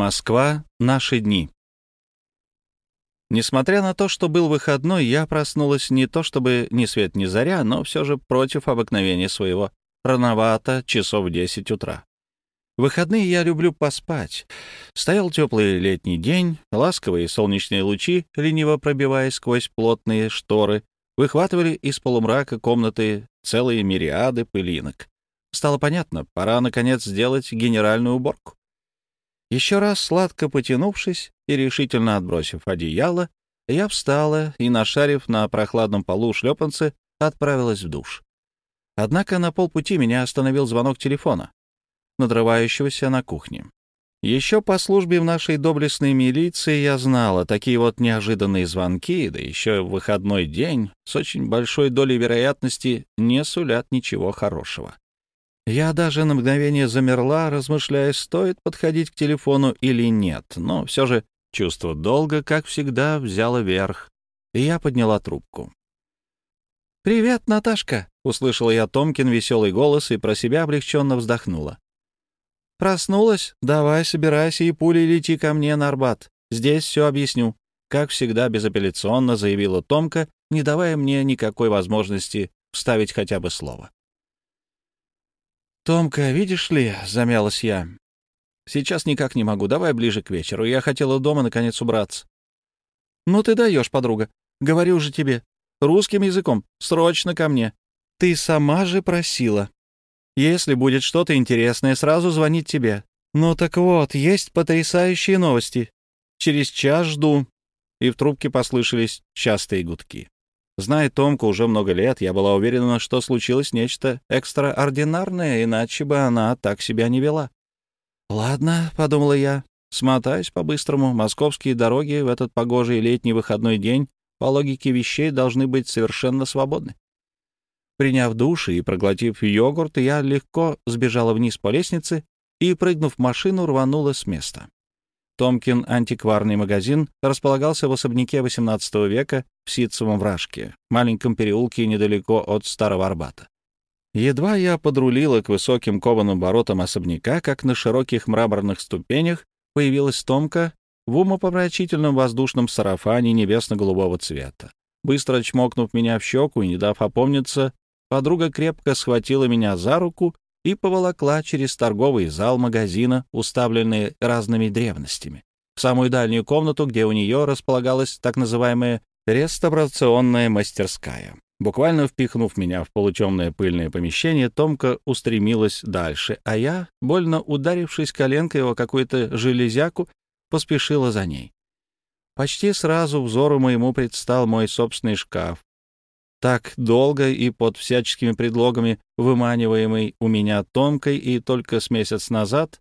Москва. Наши дни. Несмотря на то, что был выходной, я проснулась не то чтобы ни свет ни заря, но все же против обыкновения своего. Рановато, часов 10 утра. В выходные я люблю поспать. Стоял теплый летний день, ласковые солнечные лучи, лениво пробиваясь сквозь плотные шторы, выхватывали из полумрака комнаты целые мириады пылинок. Стало понятно, пора, наконец, сделать генеральную уборку. Еще раз сладко потянувшись и решительно отбросив одеяло, я встала и, нашарив на прохладном полу шлепанцы, отправилась в душ. Однако на полпути меня остановил звонок телефона, надрывающегося на кухне. Еще по службе в нашей доблестной милиции я знала, такие вот неожиданные звонки, да еще в выходной день, с очень большой долей вероятности, не сулят ничего хорошего. Я даже на мгновение замерла, размышляя, стоит подходить к телефону или нет, но все же чувство долга, как всегда, взяло верх, и я подняла трубку. «Привет, Наташка!» — услышала я Томкин веселый голос и про себя облегченно вздохнула. «Проснулась? Давай, собирайся и пулей лети ко мне на Арбат. Здесь все объясню», — как всегда безапелляционно заявила Томка, не давая мне никакой возможности вставить хотя бы слово. «Томка, видишь ли», — замялась я. «Сейчас никак не могу. Давай ближе к вечеру. Я хотела дома, наконец, убраться». «Ну ты даешь, подруга. Говорю же тебе. Русским языком. Срочно ко мне. Ты сама же просила. Если будет что-то интересное, сразу звонить тебе. Ну так вот, есть потрясающие новости. Через час жду». И в трубке послышались частые гудки. Зная Томку уже много лет, я была уверена, что случилось нечто экстраординарное, иначе бы она так себя не вела. «Ладно», — подумала я, — «смотаюсь по-быстрому. Московские дороги в этот погожий летний выходной день по логике вещей должны быть совершенно свободны». Приняв душ и проглотив йогурт, я легко сбежала вниз по лестнице и, прыгнув в машину, рванула с места. Томкин антикварный магазин располагался в особняке XVIII века в Ситцевом вражке, маленьком переулке недалеко от Старого Арбата. Едва я подрулила к высоким кованым воротам особняка, как на широких мраморных ступенях появилась Томка в умопомрачительном воздушном сарафане небесно-голубого цвета. Быстро чмокнув меня в щеку и не дав опомниться, подруга крепко схватила меня за руку и поволокла через торговый зал магазина, уставленный разными древностями, в самую дальнюю комнату, где у нее располагалась так называемая реставрационная мастерская. Буквально впихнув меня в полутемное пыльное помещение, Томка устремилась дальше, а я, больно ударившись коленкой о какую-то железяку, поспешила за ней. Почти сразу взору моему предстал мой собственный шкаф, так долго и под всяческими предлогами выманиваемый у меня Томкой и только с месяц назад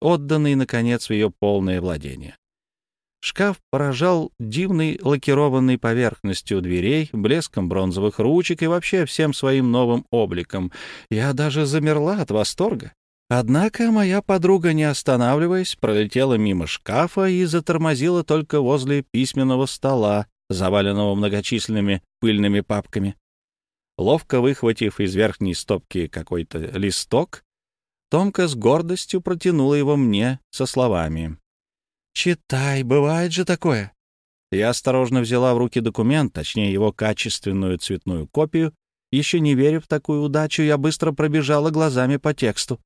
отданный, наконец, в ее полное владение. Шкаф поражал дивной лакированной поверхностью дверей, блеском бронзовых ручек и вообще всем своим новым обликом. Я даже замерла от восторга. Однако моя подруга, не останавливаясь, пролетела мимо шкафа и затормозила только возле письменного стола, заваленного многочисленными пыльными папками. Ловко выхватив из верхней стопки какой-то листок, Томка с гордостью протянула его мне со словами. «Читай, бывает же такое». Я осторожно взяла в руки документ, точнее его качественную цветную копию. Еще не веря в такую удачу, я быстро пробежала глазами по тексту.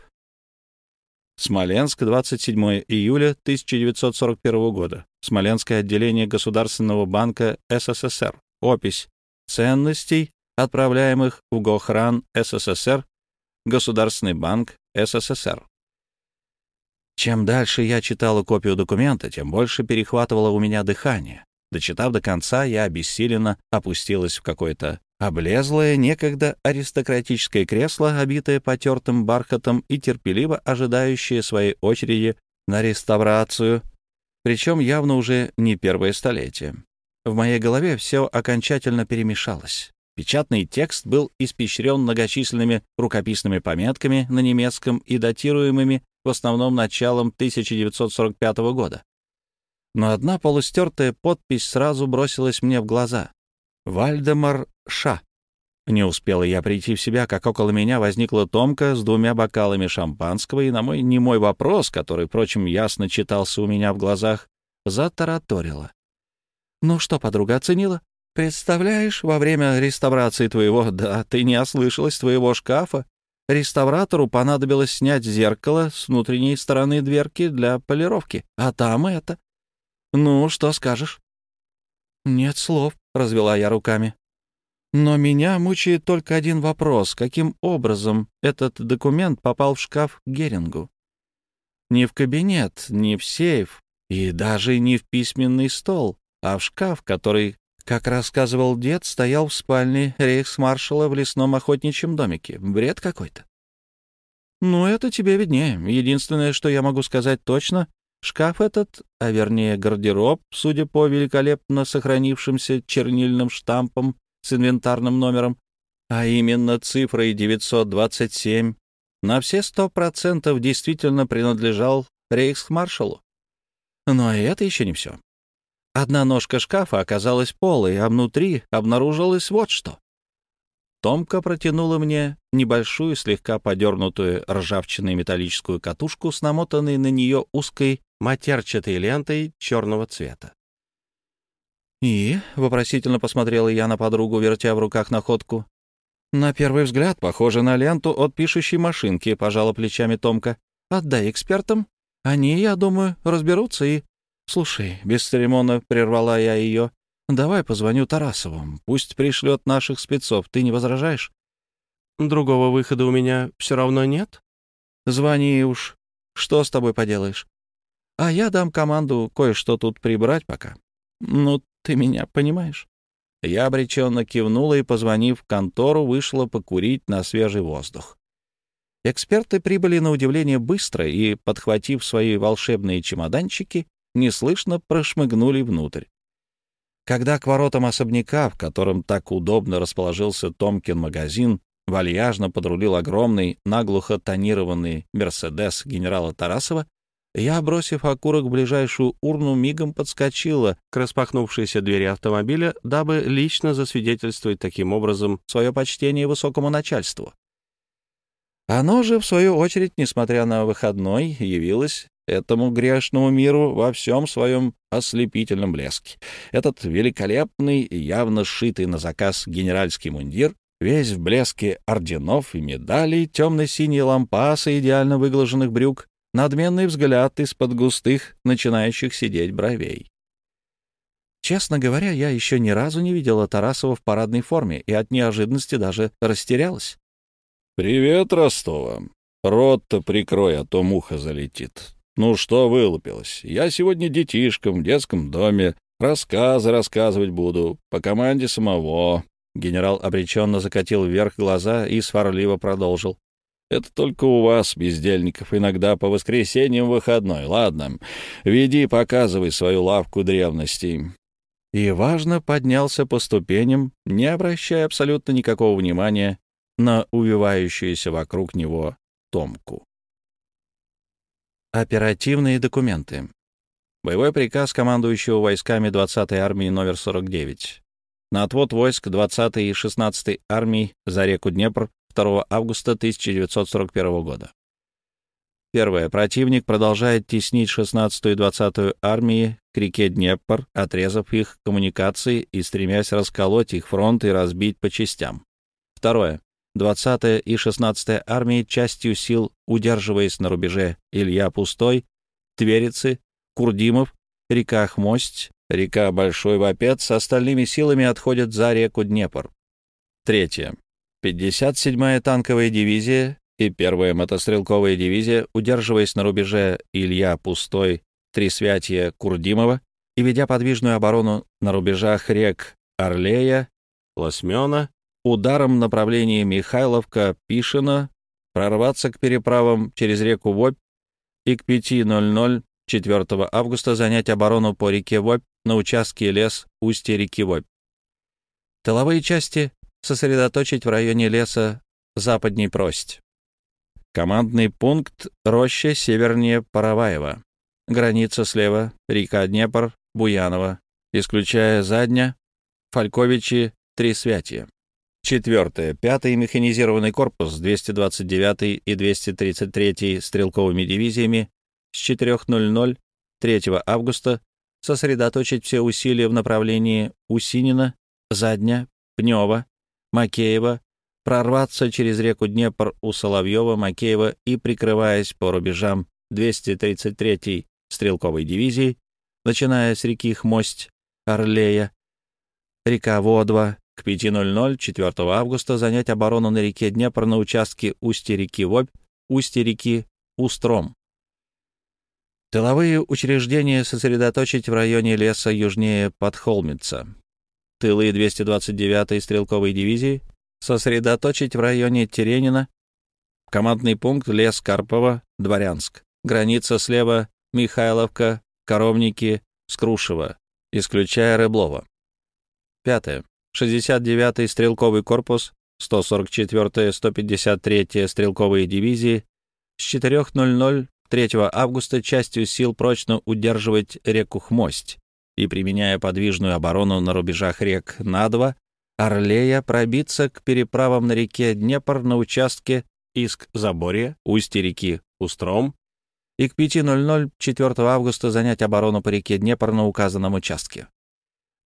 Смоленск, 27 июля 1941 года. Смоленское отделение Государственного банка СССР. Опись ценностей, отправляемых в Гохран СССР, Государственный банк СССР. Чем дальше я читала копию документа, тем больше перехватывало у меня дыхание. Дочитав до конца, я обессиленно опустилась в какое-то облезлое, некогда аристократическое кресло, обитое потертым бархатом и терпеливо ожидающее своей очереди на реставрацию, причем явно уже не первое столетие. В моей голове все окончательно перемешалось. Печатный текст был испещрен многочисленными рукописными пометками на немецком и датируемыми в основном началом 1945 года. Но одна полустертая подпись сразу бросилась мне в глаза. Вальдемар Ша. Не успела я прийти в себя, как около меня возникла Томка с двумя бокалами шампанского, и на мой немой вопрос, который, впрочем, ясно читался у меня в глазах, затараторила. «Ну что, подруга, оценила? Представляешь, во время реставрации твоего, да, ты не ослышалась, твоего шкафа, реставратору понадобилось снять зеркало с внутренней стороны дверки для полировки, а там это. Ну, что скажешь?» «Нет слов», — развела я руками. Но меня мучает только один вопрос. Каким образом этот документ попал в шкаф Герингу? Не в кабинет, не в сейф и даже не в письменный стол, а в шкаф, который, как рассказывал дед, стоял в спальне рейхсмаршала в лесном охотничьем домике. Бред какой-то. Ну, это тебе виднее. Единственное, что я могу сказать точно, шкаф этот, а вернее гардероб, судя по великолепно сохранившимся чернильным штампам с инвентарным номером, а именно цифрой 927, на все сто процентов действительно принадлежал рейхсмаршалу. Но и это еще не все. Одна ножка шкафа оказалась полой, а внутри обнаружилось вот что. Томка протянула мне небольшую, слегка подернутую ржавчиной металлическую катушку с намотанной на нее узкой матерчатой лентой черного цвета. «И?» — вопросительно посмотрела я на подругу, вертя в руках находку. «На первый взгляд, похоже на ленту от пишущей машинки», — пожала плечами Томка. «Отдай экспертам. Они, я думаю, разберутся и...» «Слушай», — бесцеремонно прервала я ее, — «давай позвоню Тарасову. Пусть пришлет наших спецов. Ты не возражаешь?» «Другого выхода у меня все равно нет?» «Звони уж. Что с тобой поделаешь?» «А я дам команду кое-что тут прибрать пока. Ну, ты меня понимаешь?» Я обреченно кивнула и, позвонив в контору, вышла покурить на свежий воздух. Эксперты прибыли на удивление быстро и, подхватив свои волшебные чемоданчики, неслышно прошмыгнули внутрь. Когда к воротам особняка, в котором так удобно расположился Томкин магазин, вальяжно подрулил огромный, наглухо тонированный «Мерседес» генерала Тарасова, я, бросив окурок в ближайшую урну, мигом подскочила к распахнувшейся двери автомобиля, дабы лично засвидетельствовать таким образом свое почтение высокому начальству. Оно же, в свою очередь, несмотря на выходной, явилось этому грешному миру во всем своем ослепительном блеске. Этот великолепный явно сшитый на заказ генеральский мундир, весь в блеске орденов и медалей, темно-синие лампасы идеально выглаженных брюк, надменный взгляд из-под густых, начинающих сидеть бровей. Честно говоря, я еще ни разу не видела Тарасова в парадной форме и от неожиданности даже растерялась. «Привет, Ростова. Рот-то прикрой, а то муха залетит. Ну что вылупилось? Я сегодня детишкам в детском доме рассказы рассказывать буду, по команде самого». Генерал обреченно закатил вверх глаза и сварливо продолжил. Это только у вас, бездельников, иногда по воскресеньям выходной. Ладно, веди, показывай свою лавку древностей». И, важно, поднялся по ступеням, не обращая абсолютно никакого внимания на увивающуюся вокруг него Томку. Оперативные документы. Боевой приказ командующего войсками 20-й армии номер 49. На отвод войск 20-й и 16-й армий за реку Днепр 2 августа 1941 года. Первое. Противник продолжает теснить 16-ю и 20-ю армии к реке Днепр, отрезав их коммуникации и стремясь расколоть их фронт и разбить по частям. Второе. 20-я и 16-я армии частью сил, удерживаясь на рубеже Илья Пустой, Тверицы, Курдимов, река Хмость, река Большой Вапец с остальными силами отходят за реку Днепр. Третье. 57-я танковая дивизия и 1-я мотострелковая дивизия, удерживаясь на рубеже Илья Пустой, Трисвятье, Курдимова и ведя подвижную оборону на рубежах рек Орлея, Лосмена, ударом в направлении Михайловка-Пишина прорваться к переправам через реку Вобь и к 5.00 4 августа занять оборону по реке Вобь на участке лес устья реки Вобь. Тыловые части сосредоточить в районе леса западней Прость. Командный пункт роща севернее Параваева. Граница слева — река Днепр, Буянова, исключая Задня, Фальковичи, Трисвятье. Четвертое. Пятый механизированный корпус 229 и 233 стрелковыми дивизиями с 4.00 3 августа сосредоточить все усилия в направлении Усинина, Задня, Пнева, Макеева, прорваться через реку Днепр у Соловьева, Макеева и, прикрываясь по рубежам 233-й стрелковой дивизии, начиная с реки Хмость, Орлея, река Водва, к 5.00 4 августа занять оборону на реке Днепр на участке устья реки Вобь, устья реки Устром. Тыловые учреждения сосредоточить в районе леса южнее Подхолмица. Тылы 229-й стрелковой дивизии сосредоточить в районе Теренина. Командный пункт лес Карпова, Дворянск. Граница слева Михайловка, Коровники, Скрушево, исключая Рыблова. Пятое. 69-й стрелковый корпус, 144-я, 153-я стрелковые дивизии с 4.00 3 августа частью сил прочно удерживать реку Хмость и, применяя подвижную оборону на рубежах рек Надва, Орлея, пробиться к переправам на реке Днепр на участке Иск-Заборье, устье реки Устром, и к 5.00 4 августа занять оборону по реке Днепр на указанном участке.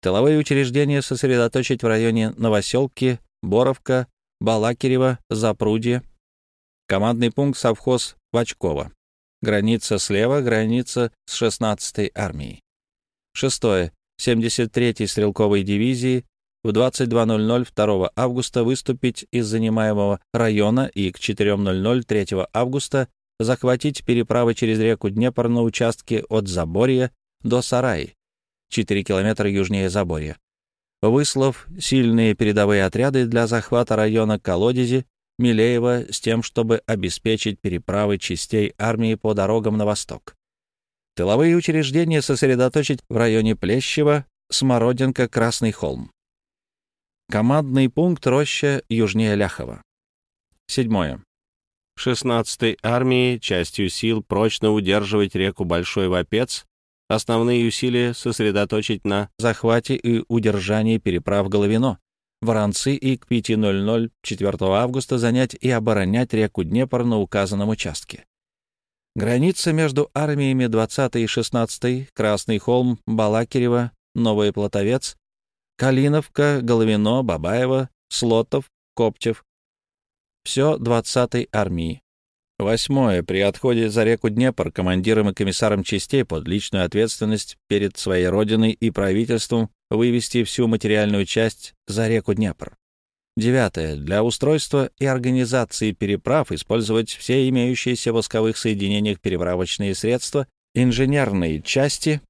Тыловые учреждения сосредоточить в районе Новоселки, Боровка, Балакирева, Запрудье. Командный пункт совхоз Вачкова. Граница слева, граница с 16-й армией. Шестое. 73-й стрелковой дивизии в 22.00 2 августа выступить из занимаемого района и к 4.00 3 августа захватить переправы через реку Днепр на участке от Заборья до Сараи, 4 километра южнее Заборья. Выслав сильные передовые отряды для захвата района Колодези, Милеева с тем, чтобы обеспечить переправы частей армии по дорогам на восток. Тыловые учреждения сосредоточить в районе Плещева, Смородинка, Красный холм. Командный пункт Роща южнее Ляхова. Седьмое. 16-й армии частью сил прочно удерживать реку Большой Вапец, основные усилия сосредоточить на захвате и удержании переправ Головино, Воронцы и к 5.00 4 августа занять и оборонять реку Днепр на указанном участке. Граница между армиями 20 и 16 Красный холм, Балакирева, Новый Плотовец, Калиновка, Головино, Бабаево, Слотов, Коптев. Все 20-й армии. Восьмое. При отходе за реку Днепр командирам и комиссарам частей под личную ответственность перед своей родиной и правительством вывести всю материальную часть за реку Днепр. Девятое. Для устройства и организации переправ использовать все имеющиеся в восковых соединениях переправочные средства, инженерные части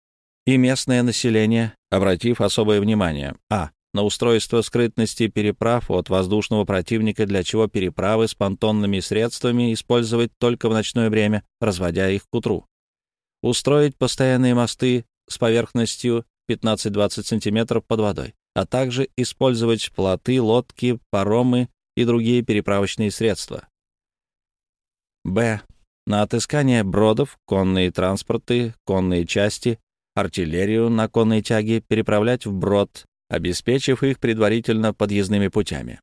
и местное население, обратив особое внимание а. На устройство скрытности переправ от воздушного противника, для чего переправы с понтонными средствами использовать только в ночное время, разводя их к утру. Устроить постоянные мосты с поверхностью 15-20 см под водой, а также использовать плоты, лодки, паромы и другие переправочные средства. Б. На отыскание бродов, конные транспорты, конные части, артиллерию на конные тяги переправлять в брод, обеспечив их предварительно подъездными путями.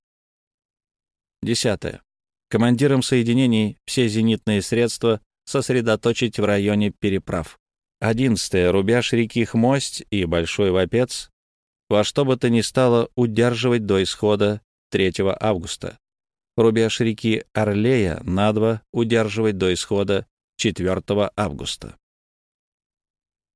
Десятое. Командирам соединений все зенитные средства сосредоточить в районе переправ. 11. Рубеж реки Хмость и Большой Вапец во что бы то ни стало удерживать до исхода 3 августа. Рубеж реки Орлея надво удерживать до исхода 4 августа.